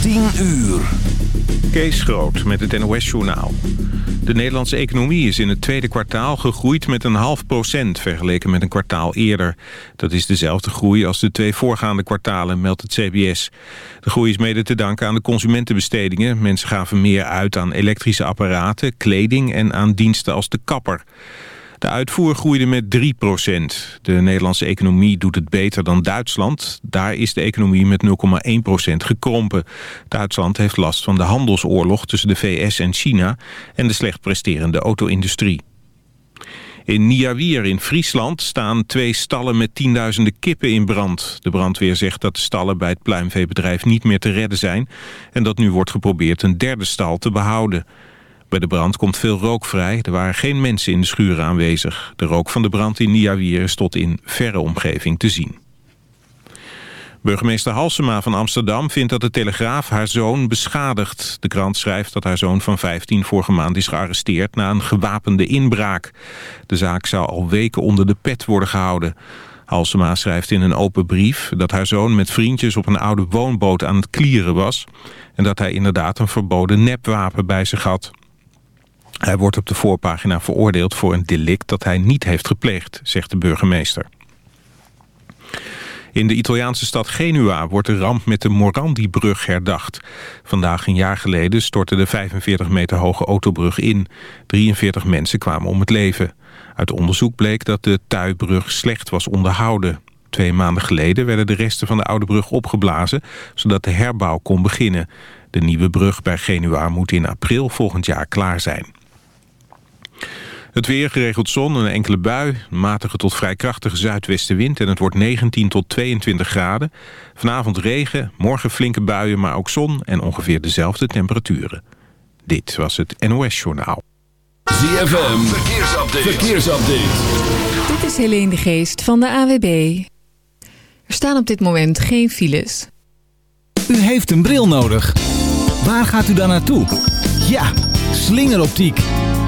10 uur. Kees Groot met het NOS-journaal. De Nederlandse economie is in het tweede kwartaal gegroeid met een half procent... vergeleken met een kwartaal eerder. Dat is dezelfde groei als de twee voorgaande kwartalen, meldt het CBS. De groei is mede te danken aan de consumentenbestedingen. Mensen gaven meer uit aan elektrische apparaten, kleding en aan diensten als de kapper. De uitvoer groeide met 3% De Nederlandse economie doet het beter dan Duitsland. Daar is de economie met 0,1% gekrompen. Duitsland heeft last van de handelsoorlog tussen de VS en China... en de slecht presterende auto-industrie. In Niawier in Friesland staan twee stallen met tienduizenden kippen in brand. De brandweer zegt dat de stallen bij het pluimveebedrijf niet meer te redden zijn... en dat nu wordt geprobeerd een derde stal te behouden. Bij de brand komt veel rook vrij. Er waren geen mensen in de schuur aanwezig. De rook van de brand in Niawier is tot in verre omgeving te zien. Burgemeester Halsema van Amsterdam vindt dat de Telegraaf haar zoon beschadigt. De krant schrijft dat haar zoon van 15 vorige maand is gearresteerd na een gewapende inbraak. De zaak zou al weken onder de pet worden gehouden. Halsema schrijft in een open brief dat haar zoon met vriendjes op een oude woonboot aan het klieren was... en dat hij inderdaad een verboden nepwapen bij zich had. Hij wordt op de voorpagina veroordeeld voor een delict dat hij niet heeft gepleegd, zegt de burgemeester. In de Italiaanse stad Genua wordt de ramp met de Morandi-brug herdacht. Vandaag een jaar geleden stortte de 45 meter hoge autobrug in. 43 mensen kwamen om het leven. Uit onderzoek bleek dat de tuibrug slecht was onderhouden. Twee maanden geleden werden de resten van de oude brug opgeblazen... zodat de herbouw kon beginnen. De nieuwe brug bij Genua moet in april volgend jaar klaar zijn. Het weer geregeld zon en een enkele bui. Matige tot vrij krachtige zuidwestenwind en het wordt 19 tot 22 graden. Vanavond regen, morgen flinke buien, maar ook zon en ongeveer dezelfde temperaturen. Dit was het NOS Journaal. ZFM, verkeersupdate. verkeersupdate. Dit is Helene de Geest van de AWB. Er staan op dit moment geen files. U heeft een bril nodig. Waar gaat u dan naartoe? Ja, slingeroptiek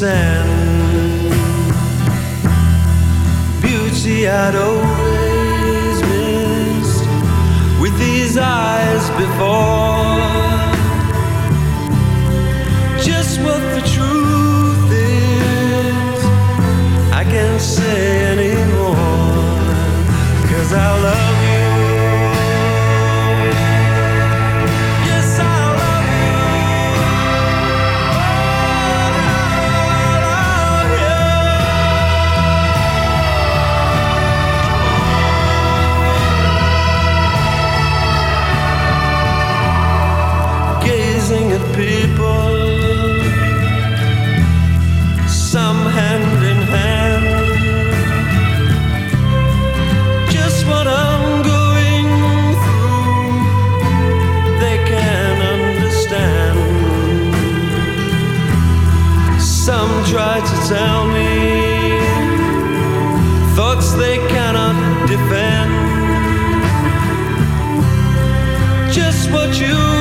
sand. Beauty I'd. words they cannot defend. Just what you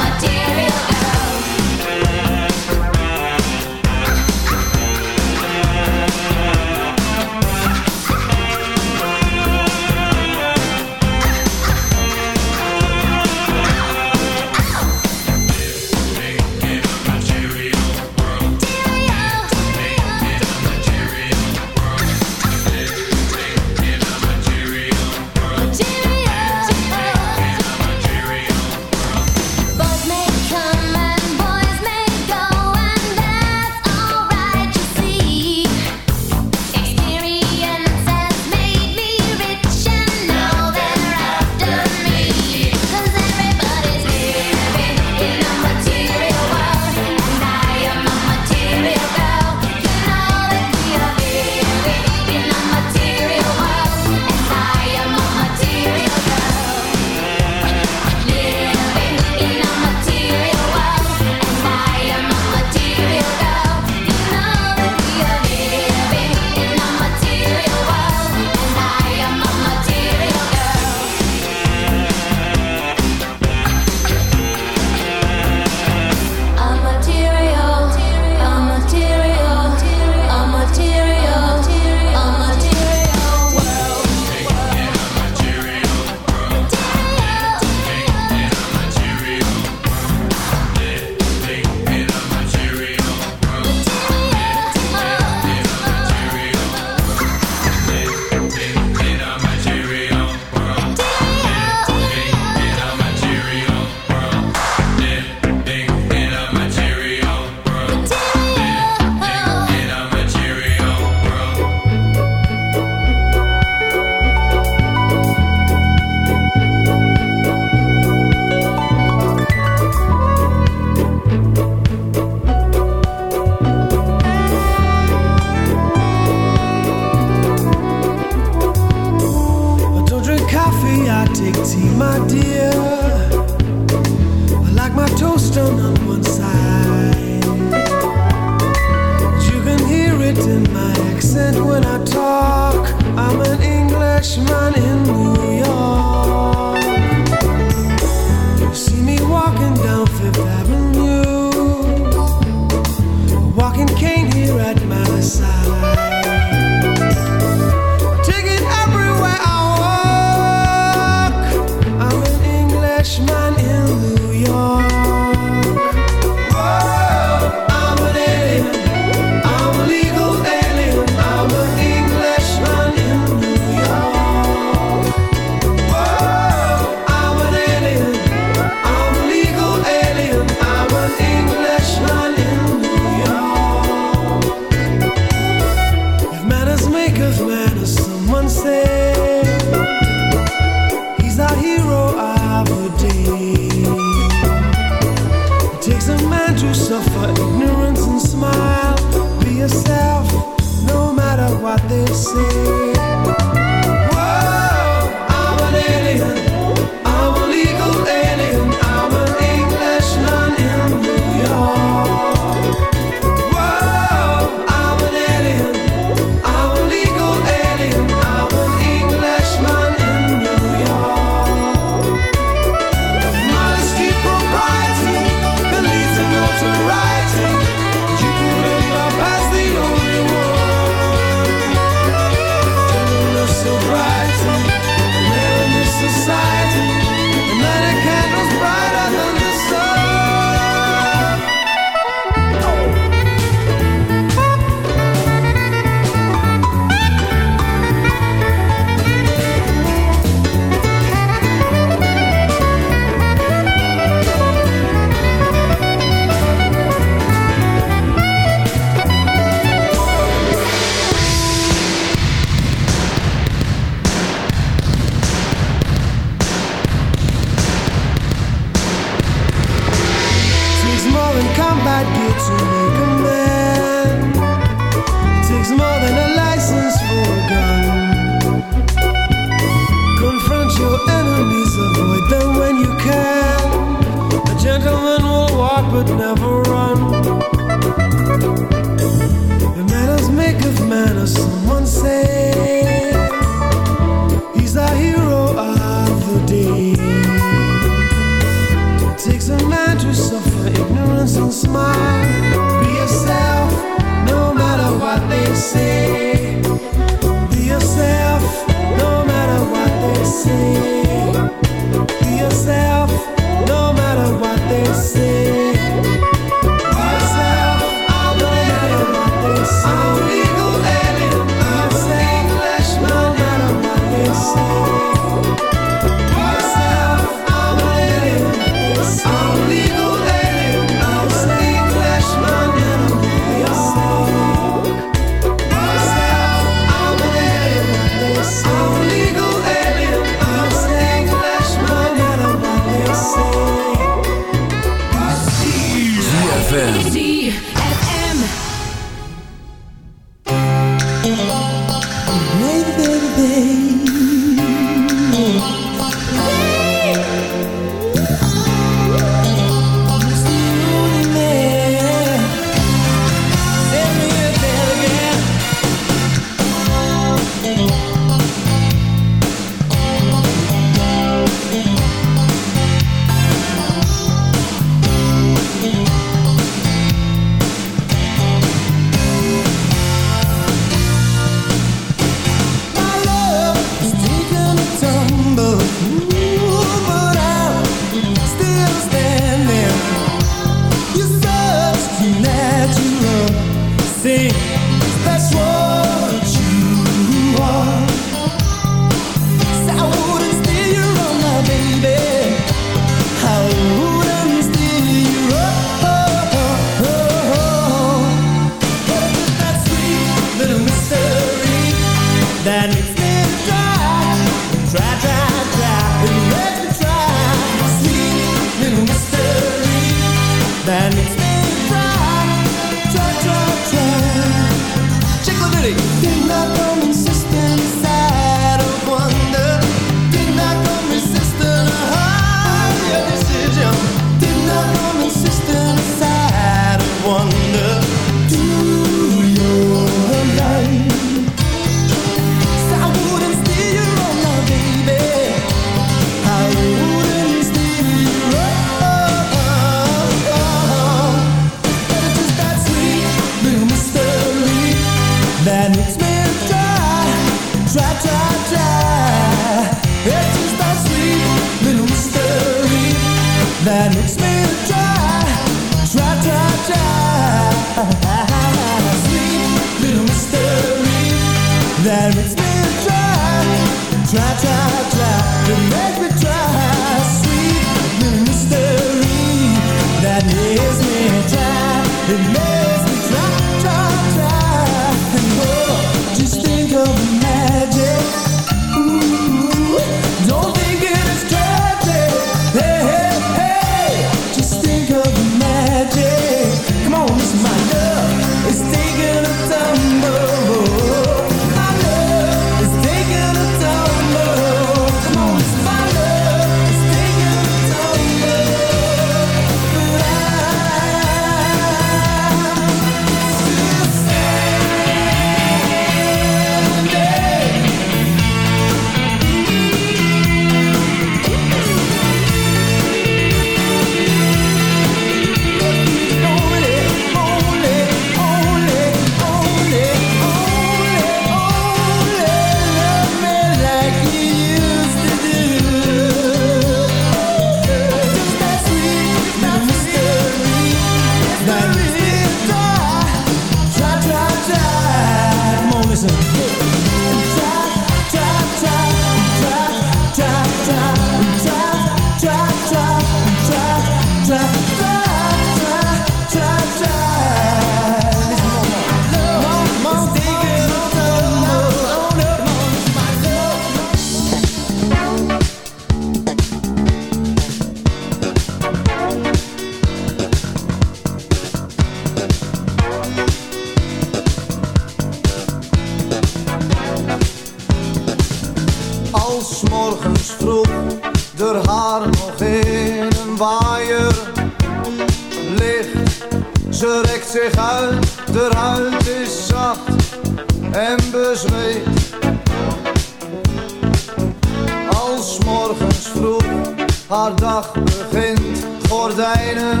gordijnen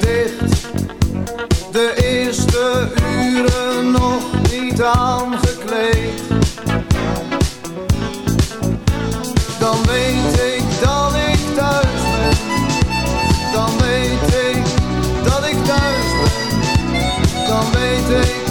dicht. De eerste uren nog niet aangekleed. Dan weet ik dat ik thuis ben. Dan weet ik dat ik thuis ben. Dan weet ik.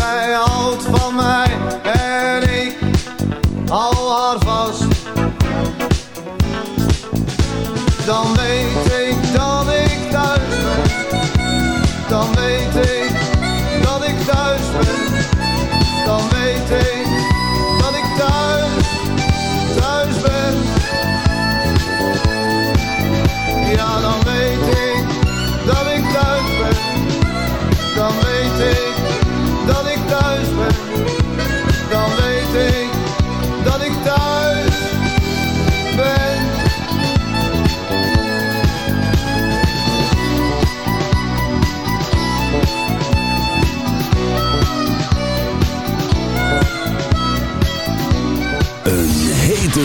zij houdt van mij en ik al haar vast. Dan weet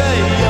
Yeah.